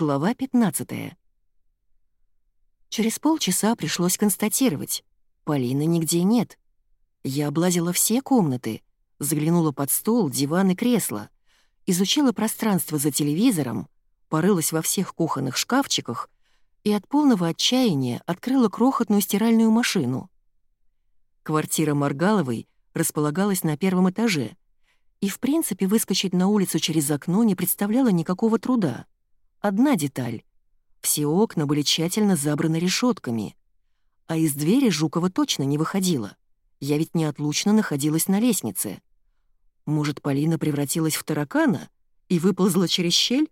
Глава 15. Через полчаса пришлось констатировать. Полины нигде нет. Я облазила все комнаты, заглянула под стол, диван и кресло, изучила пространство за телевизором, порылась во всех кухонных шкафчиках и от полного отчаяния открыла крохотную стиральную машину. Квартира Маргаловой располагалась на первом этаже, и, в принципе, выскочить на улицу через окно не представляло никакого труда. Одна деталь. Все окна были тщательно забраны решетками, а из двери Жукова точно не выходила. Я ведь неотлучно находилась на лестнице. Может, Полина превратилась в таракана и выползла через щель?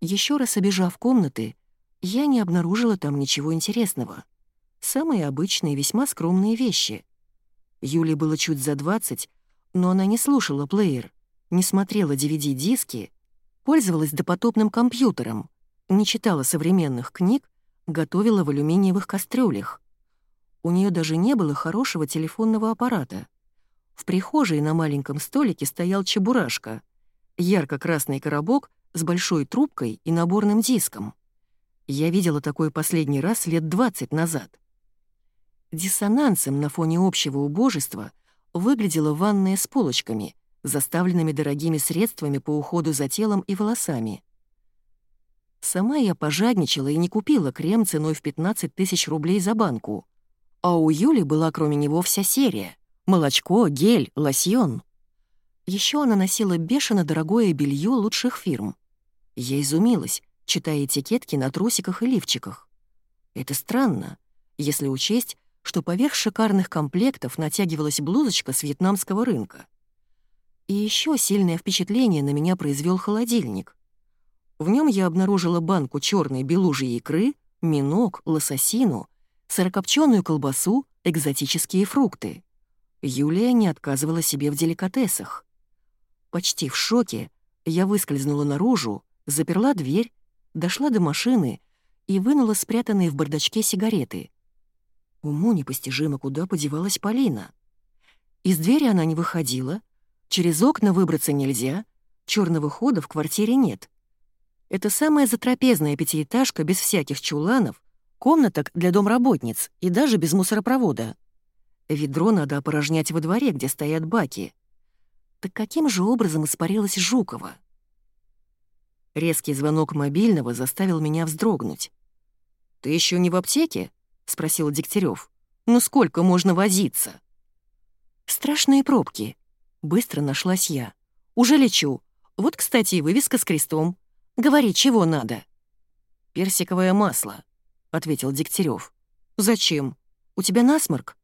Еще раз обежав комнаты, я не обнаружила там ничего интересного. Самые обычные, весьма скромные вещи. Юле было чуть за двадцать, но она не слушала плеер, не смотрела DVD-диски, пользовалась допотопным компьютером, не читала современных книг, готовила в алюминиевых кастрюлях. У нее даже не было хорошего телефонного аппарата. В прихожей на маленьком столике стоял чебурашка, ярко-красный коробок с большой трубкой и наборным диском. Я видела такой последний раз лет 20 назад. Диссонансом на фоне общего убожества — выглядела ванная с полочками, заставленными дорогими средствами по уходу за телом и волосами. Сама я пожадничала и не купила крем ценой в 15 тысяч рублей за банку. А у Юли была кроме него вся серия — молочко, гель, лосьон. Еще она носила бешено дорогое белье лучших фирм. Я изумилась, читая этикетки на трусиках и лифчиках. Это странно, если учесть, что поверх шикарных комплектов натягивалась блузочка с вьетнамского рынка. И еще сильное впечатление на меня произвел холодильник. В нем я обнаружила банку черной белужьей икры, минок, лососину, сырокопченую колбасу, экзотические фрукты. Юлия не отказывала себе в деликатесах. Почти в шоке я выскользнула наружу, заперла дверь, дошла до машины и вынула спрятанные в бардачке сигареты. Уму непостижимо, куда подевалась Полина. Из двери она не выходила, через окна выбраться нельзя, черного хода в квартире нет. Это самая затрапезная пятиэтажка без всяких чуланов, комнаток для домработниц и даже без мусоропровода. Ведро надо опорожнять во дворе, где стоят баки. Так каким же образом испарилась Жукова? Резкий звонок мобильного заставил меня вздрогнуть. «Ты еще не в аптеке?» — спросил Дегтярев. «Ну сколько можно возиться?» «Страшные пробки», — быстро нашлась я. «Уже лечу. Вот, кстати, и вывеска с крестом. Говори, чего надо?» «Персиковое масло», — ответил Дегтярев. «Зачем? У тебя насморк?»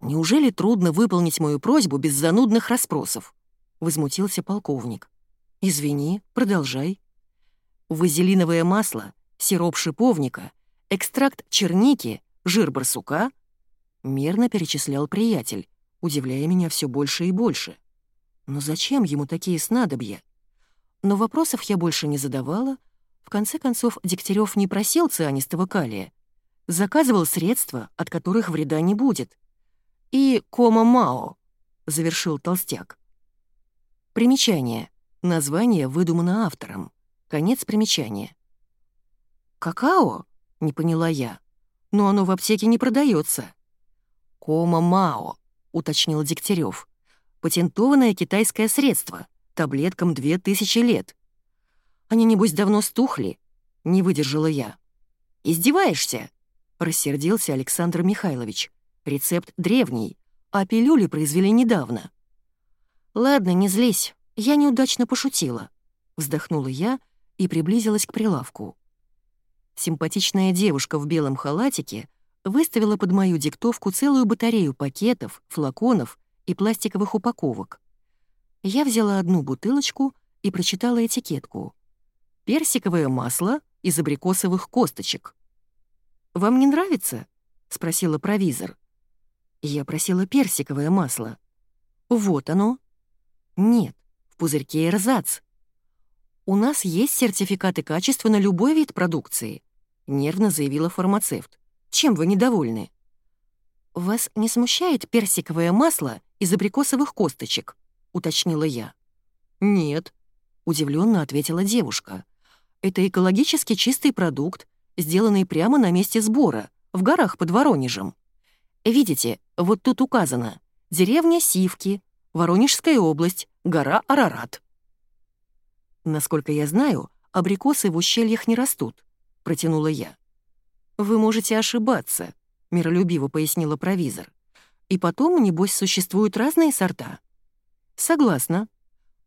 «Неужели трудно выполнить мою просьбу без занудных расспросов?» — возмутился полковник. «Извини, продолжай». Вазелиновое масло, сироп шиповника, экстракт черники, жир барсука?» Мерно перечислял приятель, удивляя меня все больше и больше. Но зачем ему такие снадобья? Но вопросов я больше не задавала. В конце концов, Дегтярев не просил цианистого калия. Заказывал средства, от которых вреда не будет. И кома-мао, завершил толстяк. Примечание. Название выдумано автором. Конец примечания. «Какао?» — не поняла я. «Но оно в аптеке не продается. «Кома-мао», — уточнил Дегтярев. «Патентованное китайское средство. Таблеткам две тысячи лет». «Они, небось, давно стухли?» — не выдержала я. «Издеваешься?» — рассердился Александр Михайлович. «Рецепт древний, а пилюли произвели недавно». «Ладно, не злись, я неудачно пошутила», — вздохнула я и приблизилась к прилавку. Симпатичная девушка в белом халатике выставила под мою диктовку целую батарею пакетов, флаконов и пластиковых упаковок. Я взяла одну бутылочку и прочитала этикетку. «Персиковое масло из абрикосовых косточек». «Вам не нравится?» — спросила провизор. Я просила персиковое масло. «Вот оно». «Нет, в пузырьке эрзац». «У нас есть сертификаты качества на любой вид продукции. — нервно заявила фармацевт. «Чем вы недовольны?» «Вас не смущает персиковое масло из абрикосовых косточек?» — уточнила я. «Нет», — удивленно ответила девушка. Это экологически чистый продукт, сделанный прямо на месте сбора, в горах под Воронежем. Видите, вот тут указано «Деревня Сивки, Воронежская область, гора Арарат». Насколько я знаю, абрикосы в ущельях не растут, протянула я. Вы можете ошибаться, миролюбиво пояснила провизор. И потом, небось, существуют разные сорта. Согласна.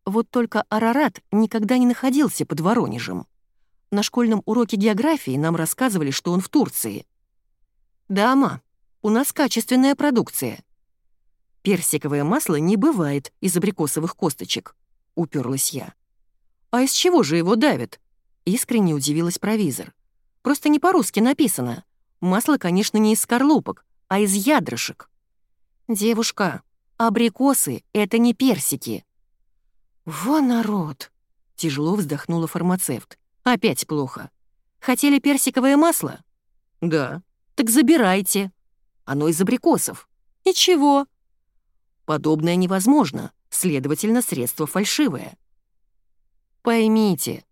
Вот только Арарат никогда не находился под Воронежем. На школьном уроке географии нам рассказывали, что он в Турции. Да, ма, у нас качественная продукция. Персиковое масло не бывает из абрикосовых косточек, уперлась я. А из чего же его давят? Искренне удивилась провизор. Просто не по-русски написано. Масло, конечно, не из скорлупок, а из ядрышек. Девушка, абрикосы — это не персики. Во народ! Тяжело вздохнула фармацевт. Опять плохо. Хотели персиковое масло? Да. Так забирайте. Оно из абрикосов. Ничего. Подобное невозможно, следовательно, средство фальшивое. Поймите,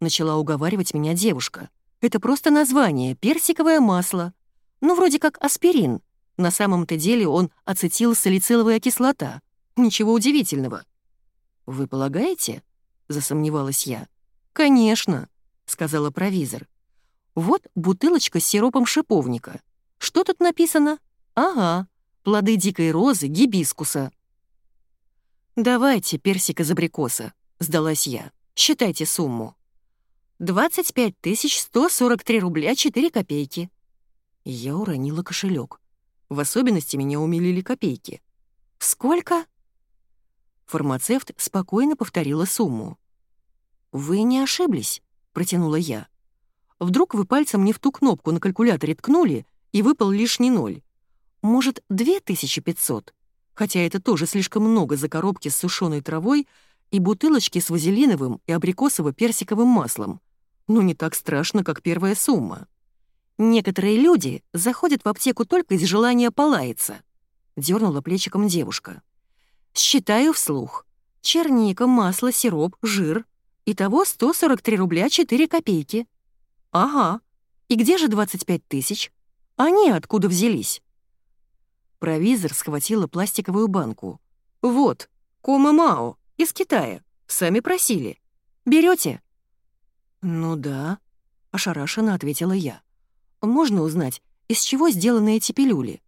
начала уговаривать меня девушка. Это просто название персиковое масло. Ну, вроде как аспирин. На самом-то деле он ацетилсалициловая кислота. Ничего удивительного. Вы полагаете? засомневалась я. Конечно. — сказала провизор. «Вот бутылочка с сиропом шиповника. Что тут написано? Ага, плоды дикой розы, гибискуса». «Давайте персик из абрикоса», — сдалась я. «Считайте сумму». «25 143 рубля 4 копейки». Я уронила кошелек. В особенности меня умилили копейки. «Сколько?» Фармацевт спокойно повторила сумму. «Вы не ошиблись протянула я. Вдруг вы пальцем не в ту кнопку на калькуляторе ткнули, и выпал лишний ноль. Может, 2500? Хотя это тоже слишком много за коробки с сушеной травой и бутылочки с вазелиновым и абрикосово-персиковым маслом. Но не так страшно, как первая сумма. Некоторые люди заходят в аптеку только из желания полаяться. Дернула плечиком девушка. Считаю вслух. Черника, масло, сироп, жир, Итого 143 рубля 4 копейки. Ага. И где же 25 тысяч? Они откуда взялись? Провизор схватила пластиковую банку. Вот, Кома Мао, из Китая. Сами просили. Берете? Ну да, ошарашенно ответила я. Можно узнать, из чего сделаны эти пилюли?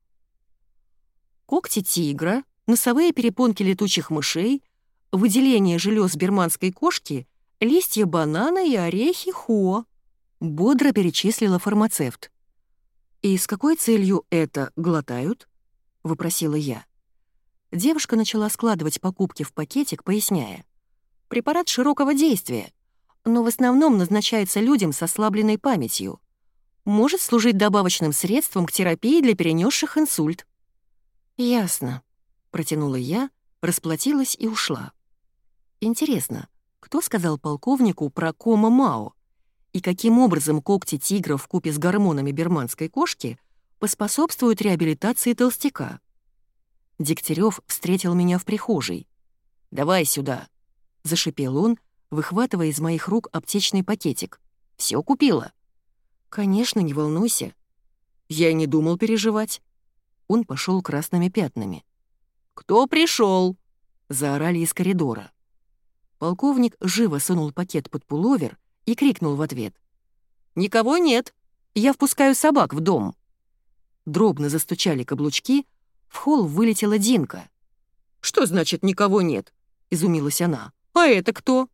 Когти тигра, носовые перепонки летучих мышей, выделение желез берманской кошки листья банана и орехи хуо», — бодро перечислила фармацевт. «И с какой целью это глотают?» — выпросила я. Девушка начала складывать покупки в пакетик, поясняя. «Препарат широкого действия, но в основном назначается людям с ослабленной памятью. Может служить добавочным средством к терапии для перенесших инсульт». «Ясно», — протянула я, расплатилась и ушла. «Интересно, кто сказал полковнику про кома Мао? И каким образом когти тигра в купе с гормонами берманской кошки поспособствуют реабилитации толстяка? Дегтярев встретил меня в прихожей. «Давай сюда», — зашипел он, выхватывая из моих рук аптечный пакетик. Все купила?» «Конечно, не волнуйся». Я не думал переживать. Он пошел красными пятнами. «Кто пришел? заорали из коридора. Полковник живо сунул пакет под пуловер и крикнул в ответ. «Никого нет! Я впускаю собак в дом!» Дробно застучали каблучки, в холл вылетела Динка. «Что значит «никого нет»?» — изумилась она. «А это кто?»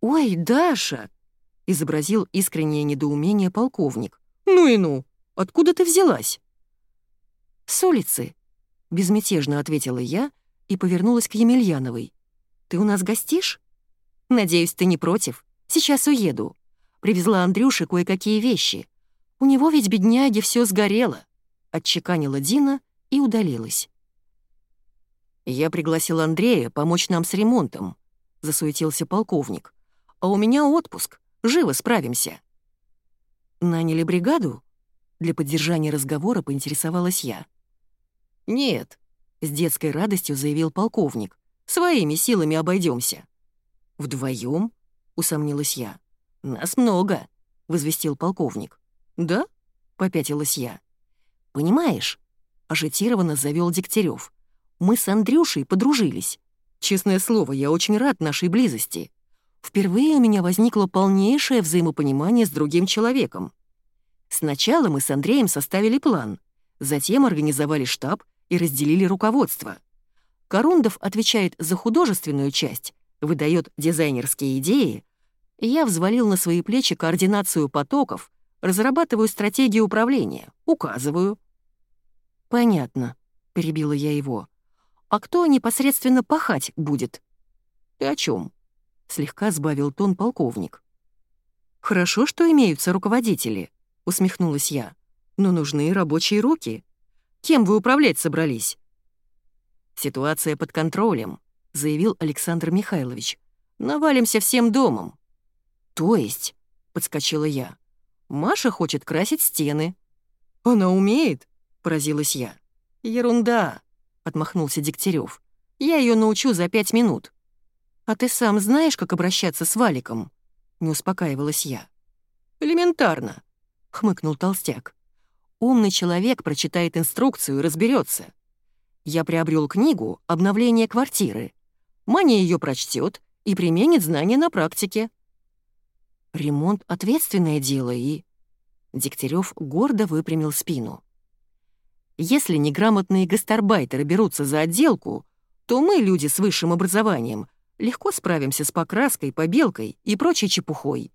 «Ой, Даша!» — изобразил искреннее недоумение полковник. «Ну и ну! Откуда ты взялась?» «С улицы», — безмятежно ответила я и повернулась к Емельяновой. Ты у нас гостишь? Надеюсь, ты не против. Сейчас уеду. Привезла Андрюше кое-какие вещи. У него ведь, бедняги, все сгорело. Отчеканила Дина и удалилась. Я пригласил Андрея помочь нам с ремонтом. Засуетился полковник. А у меня отпуск. Живо справимся. Наняли бригаду? Для поддержания разговора поинтересовалась я. «Нет», — с детской радостью заявил полковник. Своими силами обойдемся. Вдвоем? усомнилась я. «Нас много», — возвестил полковник. «Да?» — попятилась я. «Понимаешь?» — ажитированно завел Дегтярев. «Мы с Андрюшей подружились. Честное слово, я очень рад нашей близости. Впервые у меня возникло полнейшее взаимопонимание с другим человеком. Сначала мы с Андреем составили план, затем организовали штаб и разделили руководство. Корундов отвечает за художественную часть, выдает дизайнерские идеи, я взвалил на свои плечи координацию потоков, разрабатываю стратегию управления, указываю. «Понятно», — перебила я его. «А кто непосредственно пахать будет?» «Ты о чем? Слегка сбавил тон полковник. «Хорошо, что имеются руководители», — усмехнулась я. «Но нужны рабочие руки. Кем вы управлять собрались?» «Ситуация под контролем», — заявил Александр Михайлович. «Навалимся всем домом». «То есть?» — подскочила я. «Маша хочет красить стены». «Она умеет?» — поразилась я. «Ерунда», — отмахнулся Дегтярев. «Я ее научу за пять минут». «А ты сам знаешь, как обращаться с валиком?» — не успокаивалась я. «Элементарно», — хмыкнул толстяк. «Умный человек прочитает инструкцию и разберется. Я приобрел книгу «Обновление квартиры». Маня ее прочтет и применит знания на практике. Ремонт — ответственное дело и... Дегтярев гордо выпрямил спину. Если неграмотные гастарбайтеры берутся за отделку, то мы, люди с высшим образованием, легко справимся с покраской, побелкой и прочей чепухой.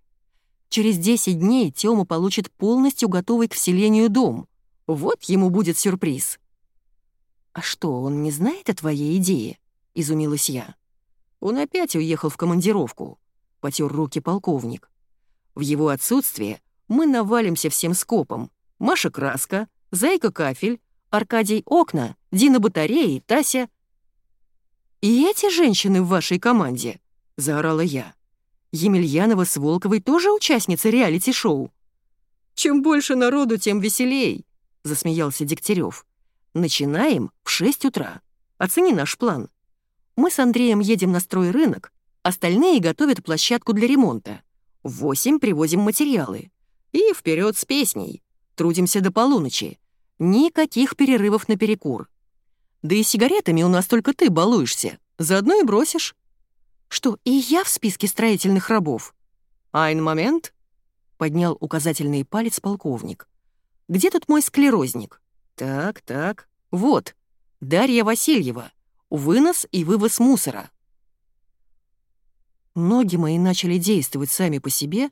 Через 10 дней Тёма получит полностью готовый к вселению дом. Вот ему будет сюрприз. «А что, он не знает о твоей идее?» — изумилась я. «Он опять уехал в командировку», — потер руки полковник. В его отсутствие мы навалимся всем скопом. Маша краска, Зайка кафель, Аркадий окна, Дина батареи, Тася... «И эти женщины в вашей команде?» — заорала я. «Емельянова с Волковой тоже участницы реалити-шоу?» «Чем больше народу, тем веселей», — засмеялся Дегтярев. «Начинаем в 6 утра. Оцени наш план. Мы с Андреем едем на стройрынок, остальные готовят площадку для ремонта. В восемь привозим материалы. И вперед с песней. Трудимся до полуночи. Никаких перерывов на перекур. Да и сигаретами у нас только ты балуешься. Заодно и бросишь. Что, и я в списке строительных рабов? Айн момент? Поднял указательный палец полковник. Где тут мой склерозник? Так, так. Вот. Дарья Васильева. Вынос и вывоз мусора. Ноги мои начали действовать сами по себе,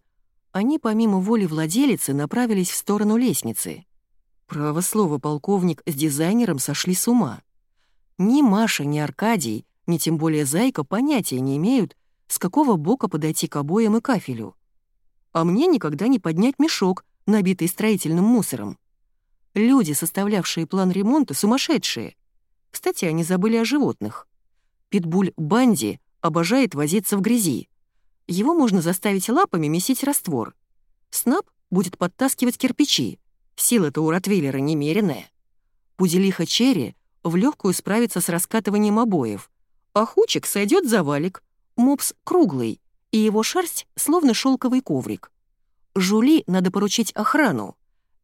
они помимо воли владелицы направились в сторону лестницы. Право слово, полковник с дизайнером сошли с ума. Ни Маша, ни Аркадий, ни тем более Зайка понятия не имеют, с какого бока подойти к обоям и кафелю. А мне никогда не поднять мешок, набитый строительным мусором. Люди, составлявшие план ремонта, сумасшедшие. Кстати, они забыли о животных. Питбуль Банди обожает возиться в грязи. Его можно заставить лапами месить раствор. Снап будет подтаскивать кирпичи. Сила-то у Ротвейлера немеренная. Пуделиха Черри в легкую справится с раскатыванием обоев. А Хучик сойдет за валик. Мопс круглый, и его шерсть словно шелковый коврик. Жули надо поручить охрану.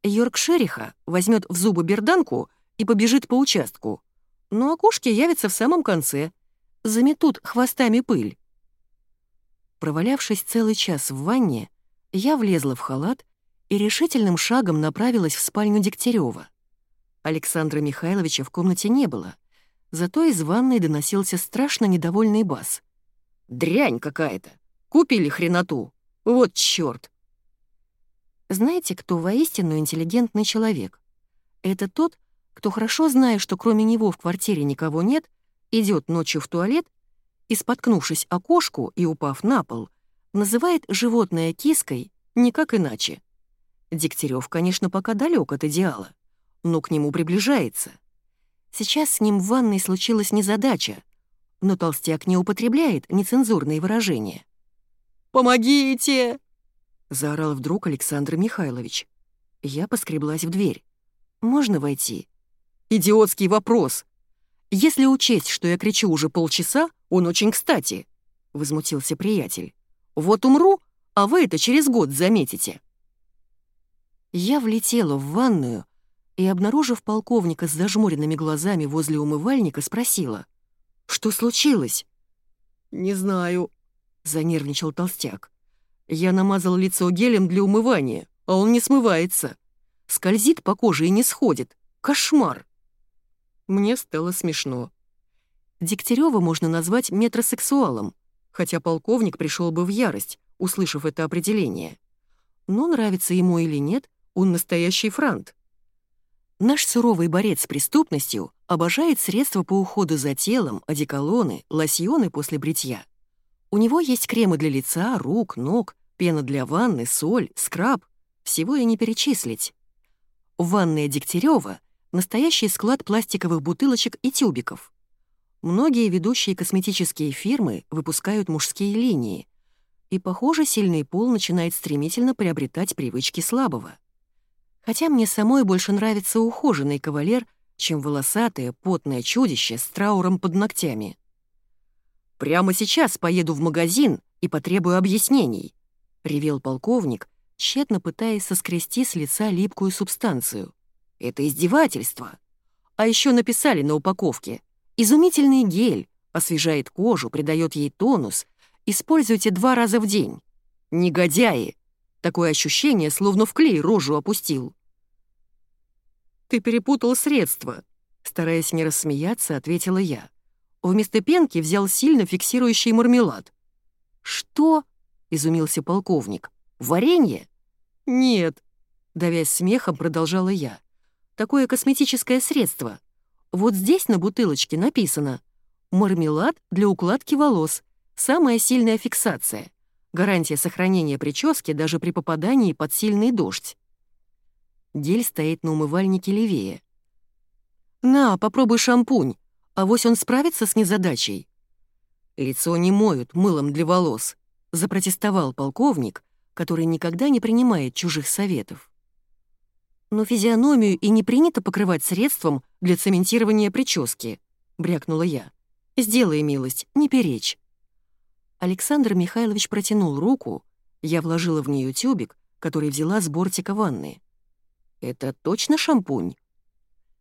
Йоркшериха возьмет в зубы берданку и побежит по участку. Ну а кошки явятся в самом конце — заметут хвостами пыль. Провалявшись целый час в ванне, я влезла в халат и решительным шагом направилась в спальню Дегтярева. Александра Михайловича в комнате не было, зато из ванной доносился страшно недовольный бас. «Дрянь какая-то! Купили хреноту! Вот чёрт!» Знаете, кто воистину интеллигентный человек? Это тот, кто хорошо зная, что кроме него в квартире никого нет, идет ночью в туалет и, споткнувшись о кошку и упав на пол, называет животное киской никак иначе. Дегтярев, конечно, пока далек от идеала, но к нему приближается. Сейчас с ним в ванной случилась незадача, но толстяк не употребляет нецензурные выражения. «Помогите!» — заорал вдруг Александр Михайлович. Я поскреблась в дверь. «Можно войти?» «Идиотский вопрос!» «Если учесть, что я кричу уже полчаса, он очень кстати», — возмутился приятель. «Вот умру, а вы это через год заметите». Я влетела в ванную и, обнаружив полковника с зажмуренными глазами возле умывальника, спросила. «Что случилось?» «Не знаю», — занервничал толстяк. «Я намазал лицо гелем для умывания, а он не смывается. Скользит по коже и не сходит. Кошмар!» Мне стало смешно. Дегтярева можно назвать метросексуалом, хотя полковник пришел бы в ярость, услышав это определение. Но нравится ему или нет, он настоящий франт. Наш суровый борец с преступностью обожает средства по уходу за телом, одеколоны, лосьоны после бритья. У него есть кремы для лица, рук, ног, пена для ванны, соль, скраб. Всего и не перечислить. Ванная Дегтярева — настоящий склад пластиковых бутылочек и тюбиков. Многие ведущие косметические фирмы выпускают мужские линии, и, похоже, сильный пол начинает стремительно приобретать привычки слабого. Хотя мне самой больше нравится ухоженный кавалер, чем волосатое, потное чудище с трауром под ногтями. «Прямо сейчас поеду в магазин и потребую объяснений», — ревел полковник, тщетно пытаясь соскрести с лица липкую субстанцию. «Это издевательство!» А еще написали на упаковке «Изумительный гель, освежает кожу, придает ей тонус, используйте два раза в день». Негодяи! Такое ощущение, словно в клей рожу опустил. «Ты перепутал средства», — стараясь не рассмеяться, ответила я. Вместо пенки взял сильно фиксирующий мармелад. «Что?» — изумился полковник. «Варенье?» «Нет», — давясь смехом, продолжала я. «Такое косметическое средство. Вот здесь на бутылочке написано «Мармелад для укладки волос. Самая сильная фиксация. Гарантия сохранения прически даже при попадании под сильный дождь». Гель стоит на умывальнике левее. «На, попробуй шампунь, а вось он справится с незадачей». «Лицо не моют мылом для волос», — запротестовал полковник, который никогда не принимает чужих советов. «Но физиономию и не принято покрывать средством для цементирования прически», — брякнула я. «Сделай милость, не перечь». Александр Михайлович протянул руку, я вложила в нее тюбик, который взяла с бортика ванны. «Это точно шампунь?»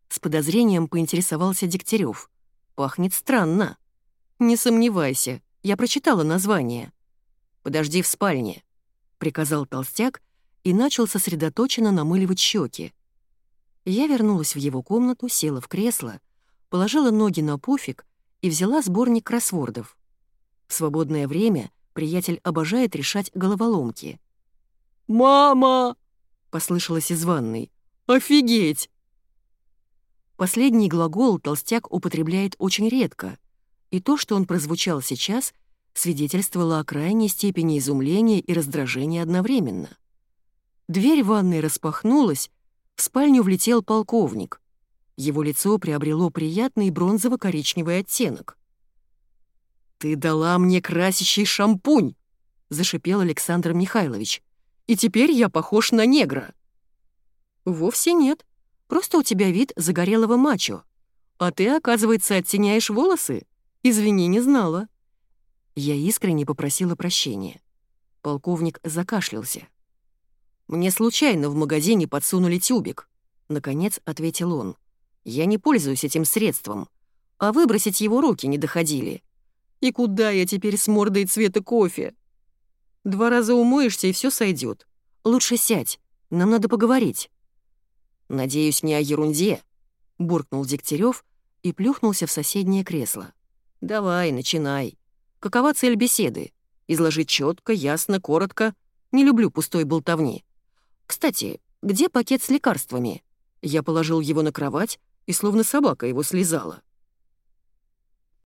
С подозрением поинтересовался Дегтярев. «Пахнет странно». «Не сомневайся, я прочитала название». «Подожди в спальне», — приказал толстяк и начал сосредоточенно намыливать щеки. Я вернулась в его комнату, села в кресло, положила ноги на пуфик и взяла сборник кроссвордов. В свободное время приятель обожает решать головоломки. «Мама!» — послышалось из ванной. «Офигеть!» Последний глагол толстяк употребляет очень редко, и то, что он прозвучал сейчас, свидетельствовало о крайней степени изумления и раздражения одновременно. Дверь ванной распахнулась, в спальню влетел полковник. Его лицо приобрело приятный бронзово-коричневый оттенок. «Ты дала мне красящий шампунь!» — зашипел Александр Михайлович. «И теперь я похож на негра!» «Вовсе нет. Просто у тебя вид загорелого мачо. А ты, оказывается, оттеняешь волосы? Извини, не знала». Я искренне попросила прощения. Полковник закашлялся. «Мне случайно в магазине подсунули тюбик», — наконец ответил он. «Я не пользуюсь этим средством, а выбросить его руки не доходили. И куда я теперь с мордой цвета кофе? Два раза умоешься, и все сойдет. Лучше сядь, нам надо поговорить». «Надеюсь, не о ерунде», — буркнул Дегтярев и плюхнулся в соседнее кресло. «Давай, начинай. Какова цель беседы? Изложить четко, ясно, коротко. Не люблю пустой болтовни. Кстати, где пакет с лекарствами?» Я положил его на кровать, и словно собака его слезала.